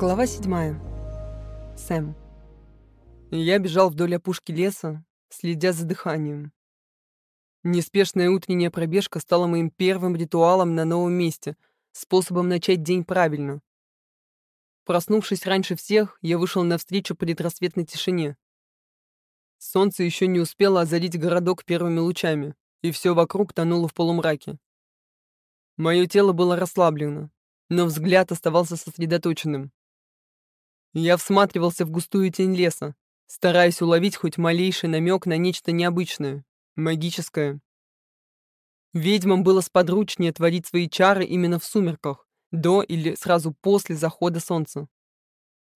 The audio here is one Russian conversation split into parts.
Глава 7. Сэм. Я бежал вдоль опушки леса, следя за дыханием. Неспешная утренняя пробежка стала моим первым ритуалом на новом месте, способом начать день правильно. Проснувшись раньше всех, я вышел навстречу предрассветной тишине. Солнце еще не успело озарить городок первыми лучами, и все вокруг тонуло в полумраке. Мое тело было расслаблено, но взгляд оставался сосредоточенным. Я всматривался в густую тень леса, стараясь уловить хоть малейший намек на нечто необычное, магическое. Ведьмам было сподручнее творить свои чары именно в сумерках, до или сразу после захода солнца.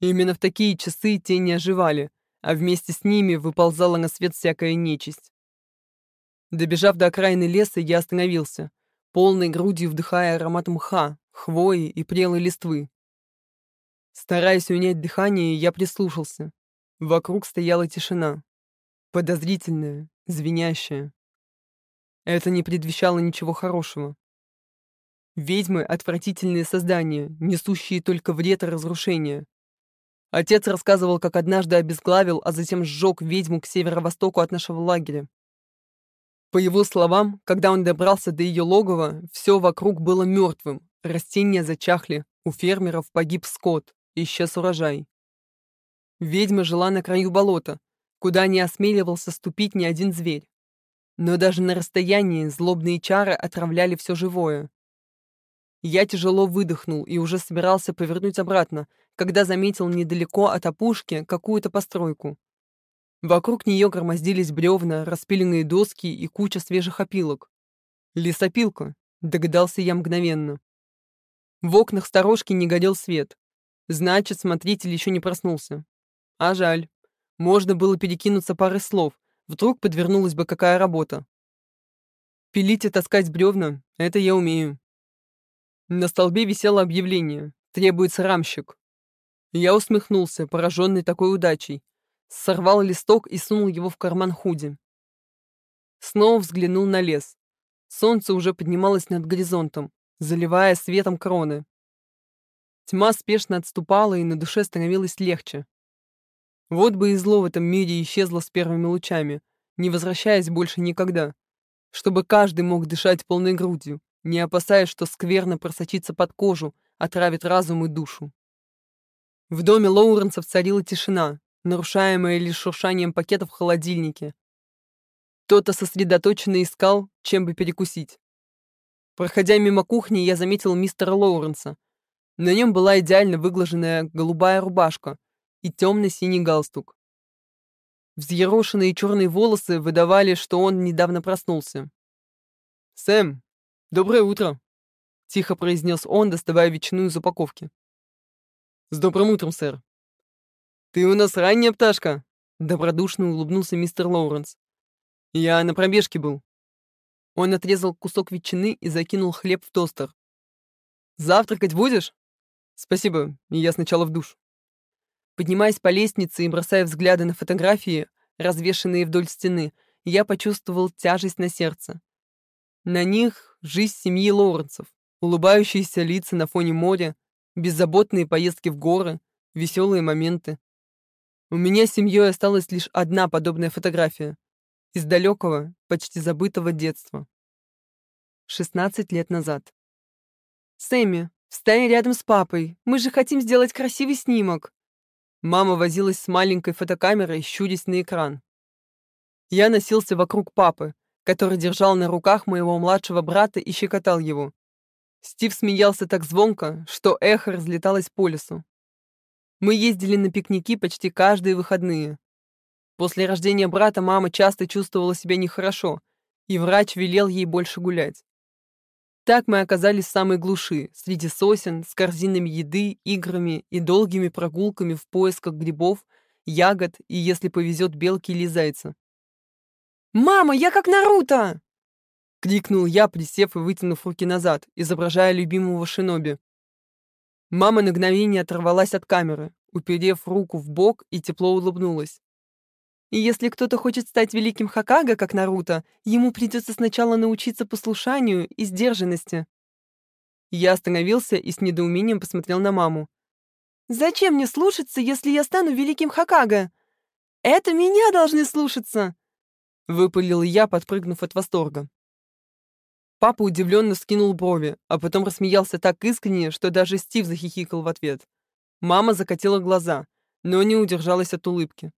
Именно в такие часы тени оживали, а вместе с ними выползала на свет всякая нечисть. Добежав до окраины леса, я остановился, полной грудью вдыхая аромат мха, хвои и прелой листвы. Стараясь унять дыхание, я прислушался. Вокруг стояла тишина. Подозрительная, звенящая. Это не предвещало ничего хорошего. Ведьмы — отвратительные создания, несущие только вред и разрушение. Отец рассказывал, как однажды обезглавил, а затем сжег ведьму к северо-востоку от нашего лагеря. По его словам, когда он добрался до ее логова, все вокруг было мертвым, растения зачахли, у фермеров погиб скот, исчез урожай. Ведьма жила на краю болота, куда не осмеливался ступить ни один зверь. Но даже на расстоянии злобные чары отравляли все живое. Я тяжело выдохнул и уже собирался повернуть обратно, когда заметил недалеко от опушки какую-то постройку. Вокруг нее громоздились бревна, распиленные доски и куча свежих опилок. Лесопилка, догадался я мгновенно. В окнах сторожки не горел свет. Значит, смотритель еще не проснулся. А жаль. Можно было перекинуться парой слов. Вдруг подвернулась бы какая работа. Пилить и таскать бревна — это я умею. На столбе висело объявление. Требуется рамщик. Я усмехнулся, пораженный такой удачей. Сорвал листок и сунул его в карман худи. Снова взглянул на лес. Солнце уже поднималось над горизонтом, заливая светом кроны. Тьма спешно отступала, и на душе становилось легче. Вот бы и зло в этом мире исчезло с первыми лучами, не возвращаясь больше никогда, чтобы каждый мог дышать полной грудью, не опасаясь, что скверно просочится под кожу, отравит разум и душу. В доме Лоуренсов царила тишина, нарушаемая лишь шуршанием пакетов в холодильнике. Кто-то сосредоточенно искал, чем бы перекусить. Проходя мимо кухни, я заметил мистера Лоуренса, на нем была идеально выглаженная голубая рубашка и темно-синий галстук. Взъерошенные черные волосы выдавали, что он недавно проснулся. «Сэм, доброе утро!» — тихо произнес он, доставая ветчину из упаковки. «С добрым утром, сэр!» «Ты у нас ранняя пташка!» — добродушно улыбнулся мистер Лоуренс. «Я на пробежке был». Он отрезал кусок ветчины и закинул хлеб в тостер. «Завтракать будешь?» «Спасибо, я сначала в душ». Поднимаясь по лестнице и бросая взгляды на фотографии, развешанные вдоль стены, я почувствовал тяжесть на сердце. На них жизнь семьи Лоуренсов, улыбающиеся лица на фоне моря, беззаботные поездки в горы, веселые моменты. У меня с семьей осталась лишь одна подобная фотография из далекого, почти забытого детства. 16 лет назад. «Сэмми, Встань рядом с папой. Мы же хотим сделать красивый снимок. Мама возилась с маленькой фотокамерой, щурясь на экран. Я носился вокруг папы, который держал на руках моего младшего брата и щекотал его. Стив смеялся так звонко, что эхо разлеталось по лесу. Мы ездили на пикники почти каждые выходные. После рождения брата мама часто чувствовала себя нехорошо, и врач велел ей больше гулять. Так мы оказались в самой глуши, среди сосен, с корзинами еды, играми и долгими прогулками в поисках грибов, ягод и, если повезет, белки или зайца. «Мама, я как Наруто!» — крикнул я, присев и вытянув руки назад, изображая любимого шиноби. Мама на мгновение оторвалась от камеры, уперев руку в бок и тепло улыбнулась. И если кто-то хочет стать великим Хакага, как Наруто, ему придется сначала научиться послушанию и сдержанности. Я остановился и с недоумением посмотрел на маму. Зачем мне слушаться, если я стану великим Хакага? Это меня должны слушаться!» Выпалил я, подпрыгнув от восторга. Папа удивленно скинул брови, а потом рассмеялся так искренне, что даже Стив захихикал в ответ. Мама закатила глаза, но не удержалась от улыбки.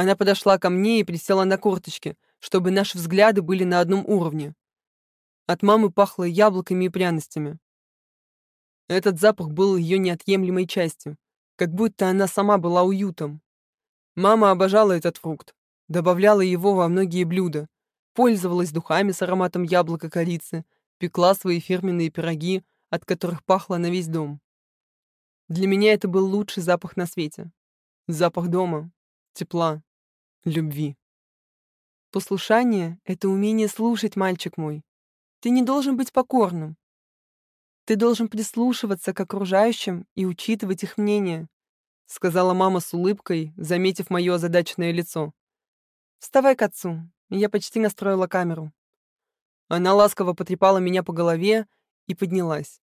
Она подошла ко мне и присела на корточки, чтобы наши взгляды были на одном уровне. От мамы пахло яблоками и пряностями. Этот запах был ее неотъемлемой частью, как будто она сама была уютом. Мама обожала этот фрукт, добавляла его во многие блюда, пользовалась духами с ароматом яблока корицы, пекла свои фирменные пироги, от которых пахло на весь дом. Для меня это был лучший запах на свете. Запах дома, тепла, любви. Послушание — это умение слушать, мальчик мой. Ты не должен быть покорным. Ты должен прислушиваться к окружающим и учитывать их мнение, сказала мама с улыбкой, заметив мое озадаченное лицо. Вставай к отцу. Я почти настроила камеру. Она ласково потрепала меня по голове и поднялась.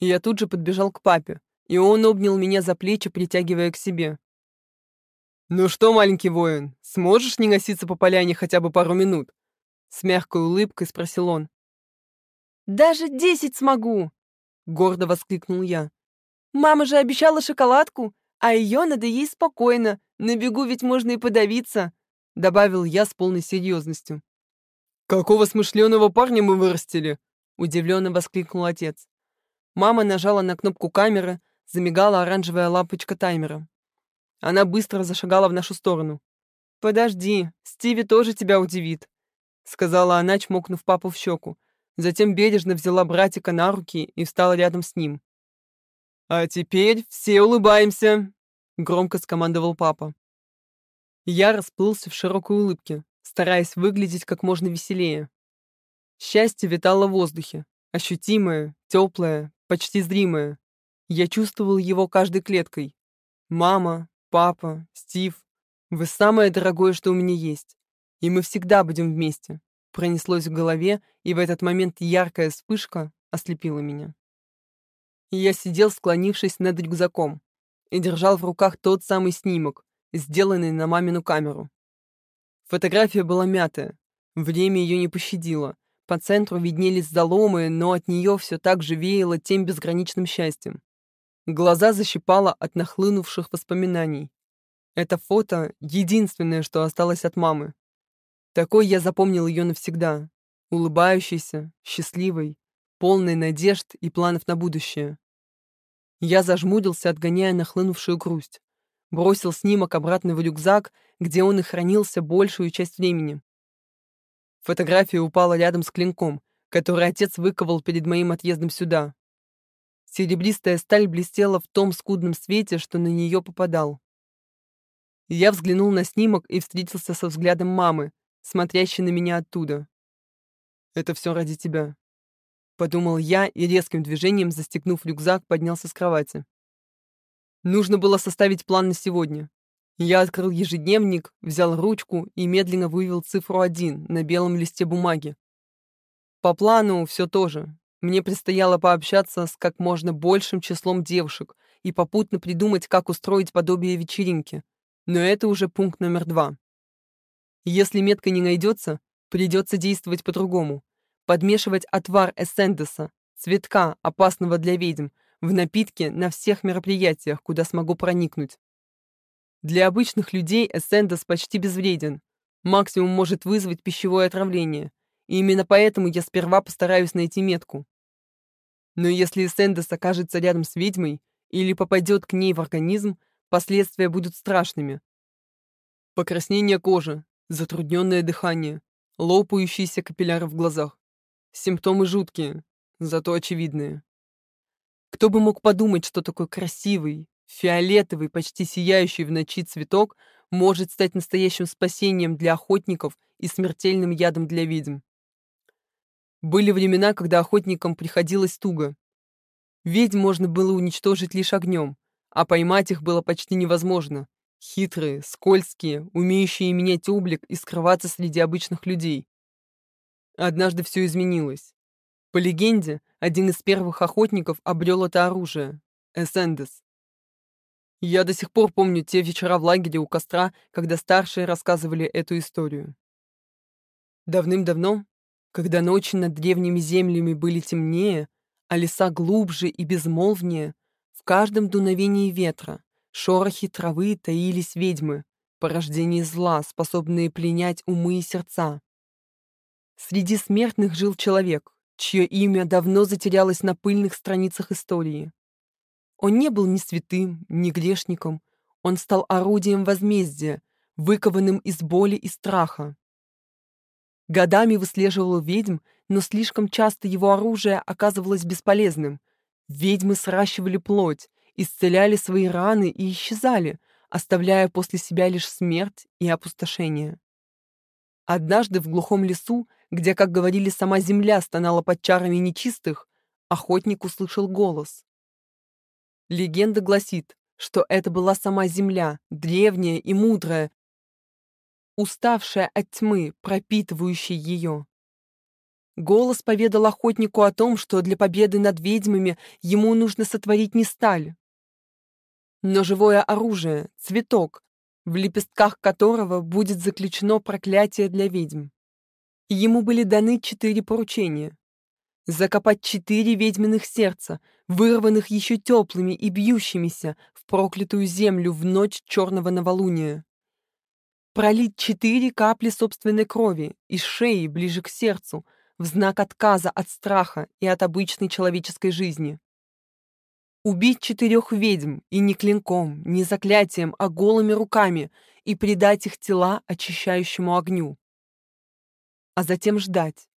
Я тут же подбежал к папе, и он обнял меня за плечи, притягивая к себе. «Ну что, маленький воин, сможешь не носиться по поляне хотя бы пару минут?» С мягкой улыбкой спросил он. «Даже десять смогу!» — гордо воскликнул я. «Мама же обещала шоколадку, а ее надо есть спокойно, на бегу ведь можно и подавиться», — добавил я с полной серьезностью. «Какого смышленого парня мы вырастили!» — удивленно воскликнул отец. Мама нажала на кнопку камеры, замигала оранжевая лампочка таймера. Она быстро зашагала в нашу сторону. «Подожди, Стиви тоже тебя удивит», — сказала она, чмокнув папу в щеку. Затем бережно взяла братика на руки и встала рядом с ним. «А теперь все улыбаемся», — громко скомандовал папа. Я расплылся в широкой улыбке, стараясь выглядеть как можно веселее. Счастье витало в воздухе, ощутимое, теплое, почти зримое. Я чувствовал его каждой клеткой. Мама, папа, Стив, вы самое дорогое, что у меня есть. И мы всегда будем вместе. Пронеслось в голове, и в этот момент яркая вспышка ослепила меня. я сидел, склонившись над рюкзаком, и держал в руках тот самый снимок, сделанный на мамину камеру. Фотография была мятая, время ее не пощадило. По центру виднелись заломы, но от нее все так же веяло тем безграничным счастьем. Глаза защипало от нахлынувших воспоминаний. Это фото — единственное, что осталось от мамы. Такой я запомнил ее навсегда. Улыбающейся, счастливой, полной надежд и планов на будущее. Я зажмурился, отгоняя нахлынувшую грусть. Бросил снимок обратно в рюкзак, где он и хранился большую часть времени. Фотография упала рядом с клинком, который отец выковал перед моим отъездом сюда. Серебристая сталь блестела в том скудном свете, что на нее попадал. Я взглянул на снимок и встретился со взглядом мамы, смотрящей на меня оттуда. «Это все ради тебя», — подумал я и резким движением, застегнув рюкзак, поднялся с кровати. Нужно было составить план на сегодня. Я открыл ежедневник, взял ручку и медленно вывел цифру 1 на белом листе бумаги. По плану все то же, мне предстояло пообщаться с как можно большим числом девушек и попутно придумать, как устроить подобие вечеринки. Но это уже пункт номер два. Если метка не найдется, придется действовать по-другому. Подмешивать отвар эссендеса, цветка, опасного для ведьм, в напитке на всех мероприятиях, куда смогу проникнуть. Для обычных людей эссендес почти безвреден. Максимум может вызвать пищевое отравление. И именно поэтому я сперва постараюсь найти метку. Но если Сэндес окажется рядом с ведьмой или попадет к ней в организм, последствия будут страшными. Покраснение кожи, затрудненное дыхание, лопающиеся капилляры в глазах. Симптомы жуткие, зато очевидные. Кто бы мог подумать, что такой красивый, фиолетовый, почти сияющий в ночи цветок может стать настоящим спасением для охотников и смертельным ядом для ведьм. Были времена, когда охотникам приходилось туго. Ведьм можно было уничтожить лишь огнем, а поймать их было почти невозможно. Хитрые, скользкие, умеющие менять облик и скрываться среди обычных людей. Однажды все изменилось. По легенде, один из первых охотников обрел это оружие — Эсендес. Я до сих пор помню те вечера в лагере у костра, когда старшие рассказывали эту историю. Давным-давно, когда ночи над древними землями были темнее, а леса глубже и безмолвнее, в каждом дуновении ветра, шорохи травы таились ведьмы, порождение зла, способные пленять умы и сердца. Среди смертных жил человек, чье имя давно затерялось на пыльных страницах истории. Он не был ни святым, ни грешником. Он стал орудием возмездия, выкованным из боли и страха. Годами выслеживал ведьм, но слишком часто его оружие оказывалось бесполезным. Ведьмы сращивали плоть, исцеляли свои раны и исчезали, оставляя после себя лишь смерть и опустошение. Однажды в глухом лесу, где, как говорили, сама земля стонала под чарами нечистых, охотник услышал голос. Легенда гласит, что это была сама Земля, древняя и мудрая, уставшая от тьмы, пропитывающей ее. Голос поведал охотнику о том, что для победы над ведьмами ему нужно сотворить не сталь, но живое оружие, цветок, в лепестках которого будет заключено проклятие для ведьм. Ему были даны четыре поручения закопать четыре ведьминых сердца, вырванных еще теплыми и бьющимися в проклятую землю в ночь черного новолуния. Пролить четыре капли собственной крови из шеи ближе к сердцу в знак отказа от страха и от обычной человеческой жизни. Убить четырех ведьм и не клинком, не заклятием, а голыми руками и предать их тела очищающему огню. А затем ждать,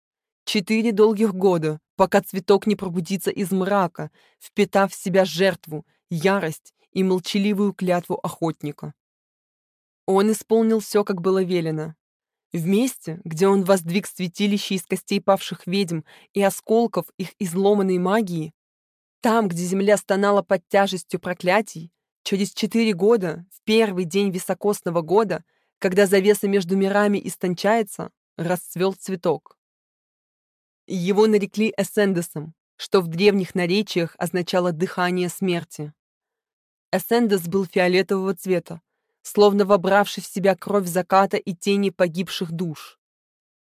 Четыре долгих года, пока цветок не пробудится из мрака, впитав в себя жертву, ярость и молчаливую клятву охотника. Он исполнил все, как было велено. В месте, где он воздвиг святилище из костей павших ведьм и осколков их изломанной магии, там, где земля стонала под тяжестью проклятий, через четыре года, в первый день високосного года, когда завеса между мирами истончается, расцвел цветок. Его нарекли Эссендесом, что в древних наречиях означало «дыхание смерти». Эссендес был фиолетового цвета, словно вобравший в себя кровь заката и тени погибших душ.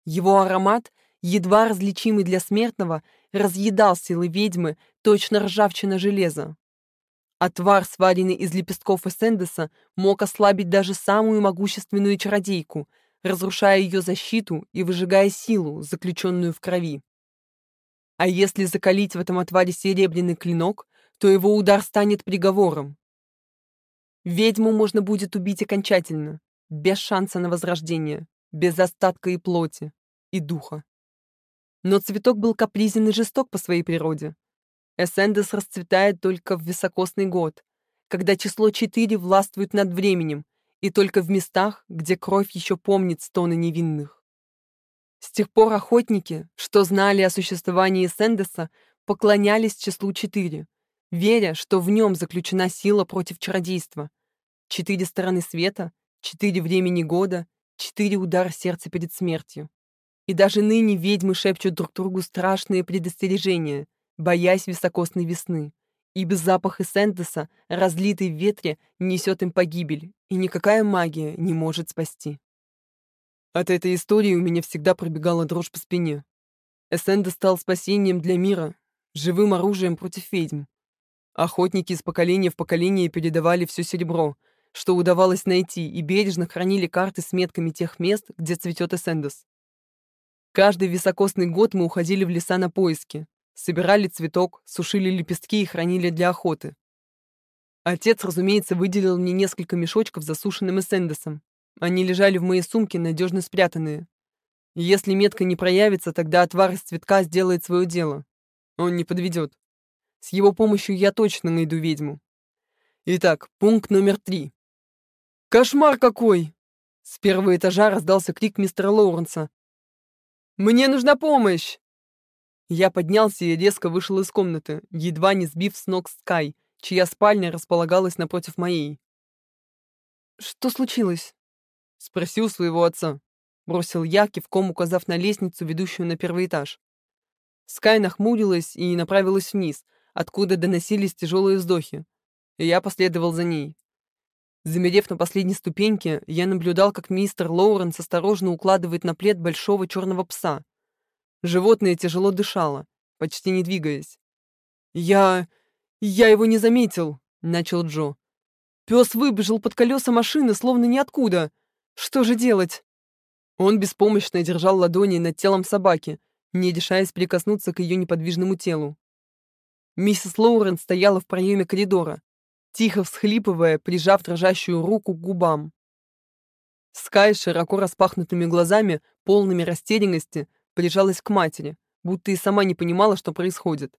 Его аромат, едва различимый для смертного, разъедал силы ведьмы, точно ржавчина железа. Отвар, сваренный из лепестков Эссендеса, мог ослабить даже самую могущественную чародейку, разрушая ее защиту и выжигая силу, заключенную в крови. А если закалить в этом отваре серебряный клинок, то его удар станет приговором. Ведьму можно будет убить окончательно, без шанса на возрождение, без остатка и плоти, и духа. Но цветок был капризен и жесток по своей природе. Эссендес расцветает только в високосный год, когда число четыре властвует над временем, и только в местах, где кровь еще помнит стоны невинных. С тех пор охотники, что знали о существовании Сэндеса, поклонялись числу четыре, веря, что в нем заключена сила против чародейства. Четыре стороны света, четыре времени года, четыре удара сердца перед смертью. И даже ныне ведьмы шепчут друг другу страшные предостережения, боясь високосной весны. Ибо запах Эссендеса, разлитый в ветре, несет им погибель, и никакая магия не может спасти. От этой истории у меня всегда пробегала дрожь по спине. Эссенда стал спасением для мира, живым оружием против ведьм. Охотники из поколения в поколение передавали все серебро, что удавалось найти, и бережно хранили карты с метками тех мест, где цветет Эссендес. Каждый високосный год мы уходили в леса на поиски, собирали цветок, сушили лепестки и хранили для охоты. Отец, разумеется, выделил мне несколько мешочков с засушенным эссендесом, они лежали в моей сумке, надежно спрятанные. если метка не проявится, тогда отвар из цветка сделает свое дело. Он не подведет. С его помощью я точно найду ведьму. Итак, пункт номер три. «Кошмар какой!» С первого этажа раздался крик мистера Лоуренса. «Мне нужна помощь!» Я поднялся и резко вышел из комнаты, едва не сбив с ног Скай, чья спальня располагалась напротив моей. «Что случилось?» — спросил своего отца. Бросил я, кивком указав на лестницу, ведущую на первый этаж. Скай нахмурилась и направилась вниз, откуда доносились тяжелые вздохи. И я последовал за ней. Замерев на последней ступеньке, я наблюдал, как мистер Лоуренс осторожно укладывает на плед большого черного пса. Животное тяжело дышало, почти не двигаясь. «Я... я его не заметил», — начал Джо. «Пес выбежал под колеса машины, словно ниоткуда. Что же делать?» Он беспомощно держал ладони над телом собаки, не решаясь прикоснуться к ее неподвижному телу. Миссис Лоурен стояла в проеме коридора, тихо всхлипывая, прижав дрожащую руку к губам. Скай широко распахнутыми глазами, полными растерянности, прижалась к матери, будто и сама не понимала, что происходит.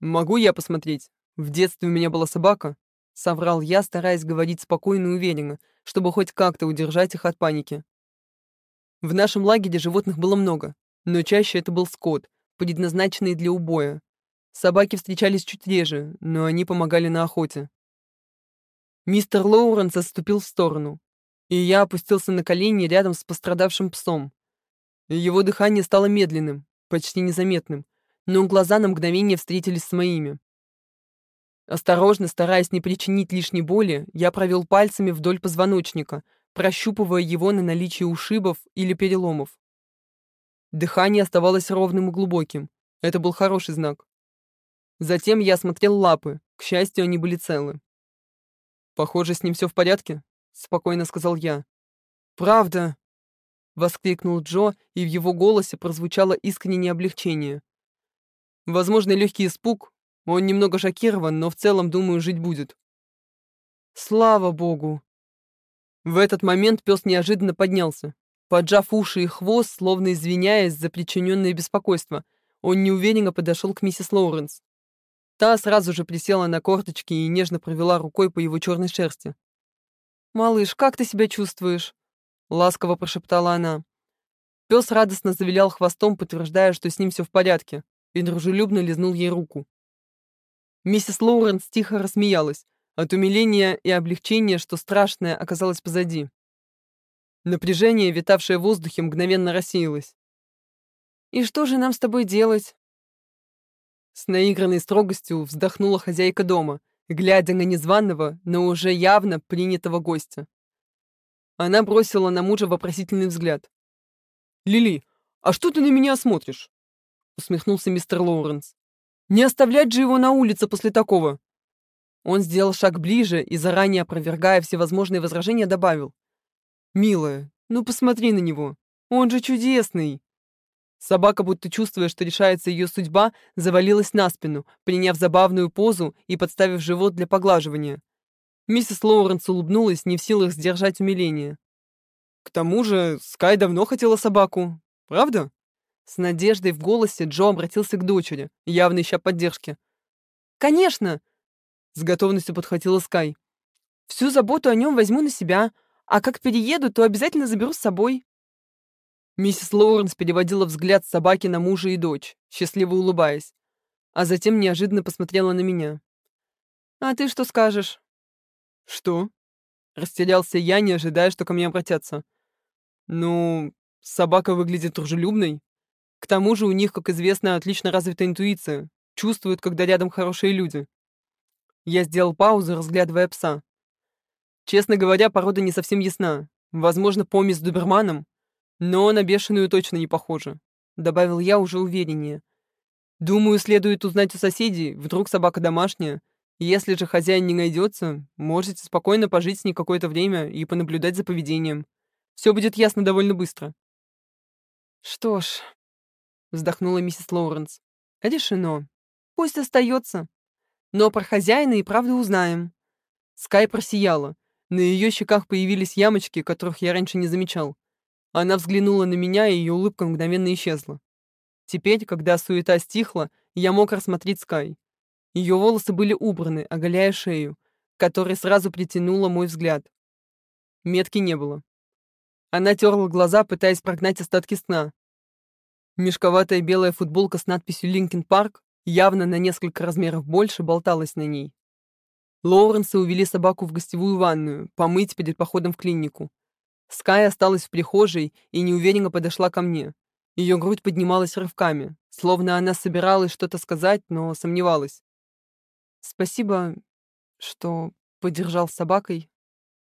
«Могу я посмотреть? В детстве у меня была собака», — соврал я, стараясь говорить спокойно и уверенно, чтобы хоть как-то удержать их от паники. В нашем лагере животных было много, но чаще это был скот, предназначенный для убоя. Собаки встречались чуть реже, но они помогали на охоте. Мистер Лоуренс отступил в сторону, и я опустился на колени рядом с пострадавшим псом. Его дыхание стало медленным, почти незаметным, но глаза на мгновение встретились с моими. Осторожно, стараясь не причинить лишней боли, я провел пальцами вдоль позвоночника, прощупывая его на наличие ушибов или переломов. Дыхание оставалось ровным и глубоким. Это был хороший знак. Затем я осмотрел лапы. К счастью, они были целы. «Похоже, с ним все в порядке», — спокойно сказал я. «Правда?» — воскликнул Джо, и в его голосе прозвучало искреннее облегчение. «Возможно, легкий испуг. Он немного шокирован, но в целом, думаю, жить будет». «Слава богу!» В этот момент пес неожиданно поднялся. Поджав уши и хвост, словно извиняясь за причиненное беспокойство, он неуверенно подошел к миссис Лоуренс. Та сразу же присела на корточки и нежно провела рукой по его черной шерсти. «Малыш, как ты себя чувствуешь?» — ласково прошептала она. Пес радостно завилял хвостом, подтверждая, что с ним все в порядке, и дружелюбно лизнул ей руку. Миссис Лоуренс тихо рассмеялась, от умиления и облегчения, что страшное оказалось позади. Напряжение, витавшее в воздухе, мгновенно рассеялось. «И что же нам с тобой делать?» С наигранной строгостью вздохнула хозяйка дома, глядя на незваного, но уже явно принятого гостя. Она бросила на мужа вопросительный взгляд. «Лили, а что ты на меня смотришь?» усмехнулся мистер Лоуренс. «Не оставлять же его на улице после такого!» Он сделал шаг ближе и, заранее опровергая всевозможные возражения, добавил. «Милая, ну посмотри на него, он же чудесный!» Собака, будто чувствуя, что решается ее судьба, завалилась на спину, приняв забавную позу и подставив живот для поглаживания. Миссис Лоуренс улыбнулась, не в силах сдержать умиление. «К тому же Скай давно хотела собаку, правда?» С надеждой в голосе Джо обратился к дочери, явно ища поддержки. «Конечно!» — с готовностью подхватила Скай. «Всю заботу о нем возьму на себя, а как перееду, то обязательно заберу с собой». Миссис Лоуренс переводила взгляд собаки на мужа и дочь, счастливо улыбаясь, а затем неожиданно посмотрела на меня. «А ты что скажешь?» «Что?» Растерялся я, не ожидая, что ко мне обратятся. «Ну, собака выглядит дружелюбной. К тому же у них, как известно, отлично развита интуиция. Чувствуют, когда рядом хорошие люди». Я сделал паузу, разглядывая пса. Честно говоря, порода не совсем ясна. Возможно, помесь с доберманом, но на бешеную точно не похоже, добавил я уже увереннее. Думаю, следует узнать у соседей, вдруг собака домашняя. Если же хозяин не найдется, можете спокойно пожить с ней какое-то время и понаблюдать за поведением. Все будет ясно довольно быстро. Что ж, вздохнула миссис Лоуренс. Решено. Пусть остается. Но про хозяина и правду узнаем. Скай просияла. На ее щеках появились ямочки, которых я раньше не замечал. Она взглянула на меня, и ее улыбка мгновенно исчезла. Теперь, когда суета стихла, я мог рассмотреть Скай. Ее волосы были убраны, оголяя шею, которая сразу притянула мой взгляд. Метки не было. Она терла глаза, пытаясь прогнать остатки сна. Мешковатая белая футболка с надписью «Linkin Park» явно на несколько размеров больше болталась на ней. Лоуренс увели собаку в гостевую ванную, помыть перед походом в клинику. Скай осталась в прихожей и неуверенно подошла ко мне. Ее грудь поднималась рывками, словно она собиралась что-то сказать, но сомневалась. «Спасибо, что подержал с собакой»,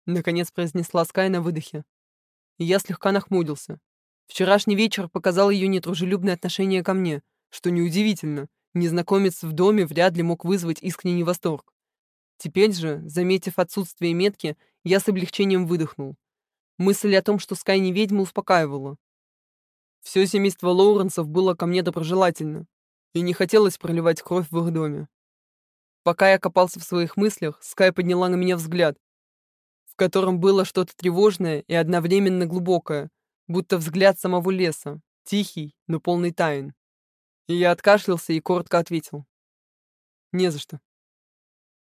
Наконец произнесла Скай на выдохе. И я слегка нахмурился. Вчерашний вечер показал ее недружелюбное отношение ко мне, что неудивительно. Незнакомец в доме вряд ли мог вызвать искренний восторг. Теперь же, заметив отсутствие метки, я с облегчением выдохнул. Мысль о том, что Скай не ведьма, успокаивала. Все семейство Лоуренсов было ко мне доброжелательно, и не хотелось проливать кровь в их доме. Пока я копался в своих мыслях, Скай подняла на меня взгляд, в котором было что-то тревожное и одновременно глубокое, будто взгляд самого леса, тихий, но полный тайн. И я откашлялся и коротко ответил. «Не за что».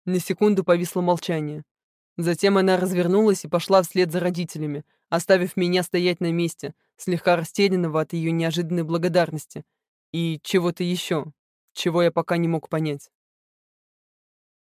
На секунду повисло молчание. Затем она развернулась и пошла вслед за родителями, оставив меня стоять на месте, слегка растерянного от ее неожиданной благодарности и чего-то еще, чего я пока не мог понять.